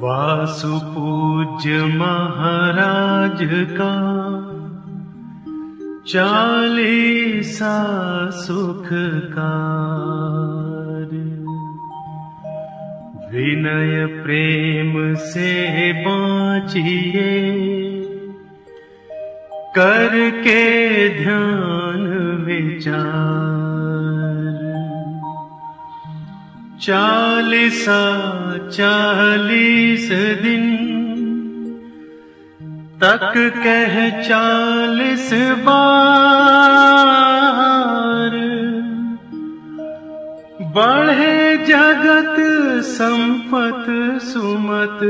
वासु पूज्य महाराज का चालीसा सुख विनय प्रेम से बाँचिए करके ध्यान विचार। चालीसा चालीस दिन। तक कह चालीस बार। बढ़े जगत संपत सुमत।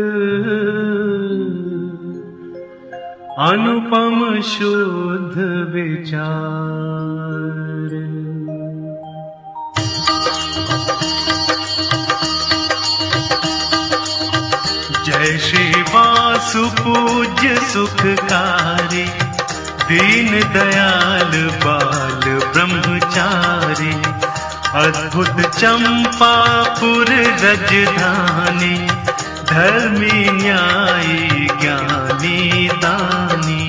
अनुपम शुद्ध विचार। जय श्री वासु पूज्य सुखकारी दीन दयाल बाल ब्रह्मचारी अद्भुत चंपापुर रजधानी धर्मी न्यायी ज्ञानी दानी।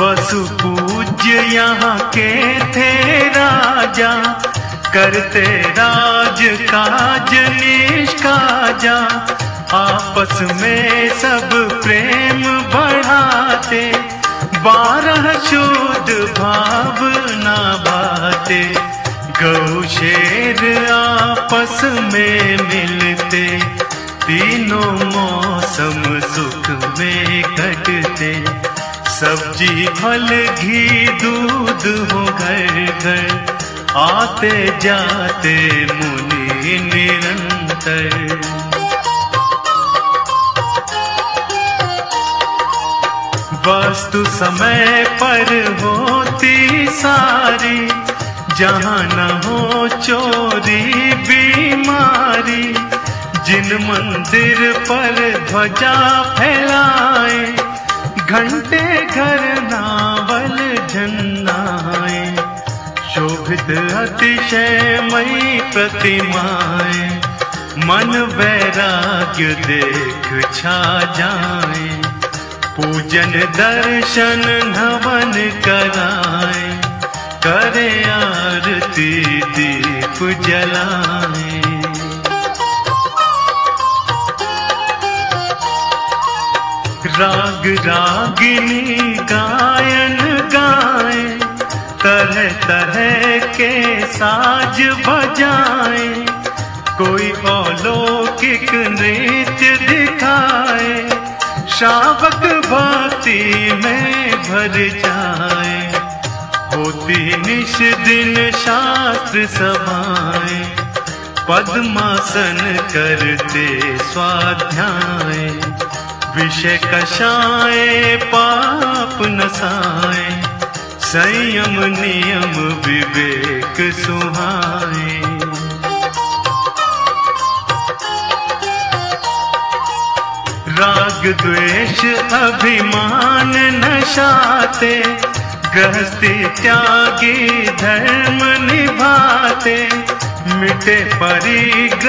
वसु पूज्य यहाँ के थे राजा करते राज काज निष्काजा आपस में सब प्रेम बढ़ाते, बारह शुद्ध भावना भाते। गौ शेर आपस में मिलते, तीनों मौसम सुख में कटते सब्ज़ी, फल, घी, दूध हो घर घर आते जाते मुनि निरंतर। वस्तु समय पर होती सारी, जहाँ न हो चोरी बीमारी, जिन मंदिर पर ध्वजा फैलाए, घंटे घर नावल झन्नाए शोभित अतिशय मई प्रतिमाए, मन वैराग्य देख छा जाए, पूजन दर्शन नवन कराए, करे आरती दीप जलाए। राग रागिनी गायन गाए तरह तरह के साज बजाए। कोई अलौकिक नृत्य दिखाए श्रावक भक्ति में भर जाए। होती निश दिन शास्त्र सभाएँ, पद्मासन करते स्वाध्याय विषय कषाए पाप नसाए। संयम नियम विवेक सुहाए। राग द्वेष अभिमान नशाते गृहस्थी त्यागी धर्म निभाते मिटे परिग्रह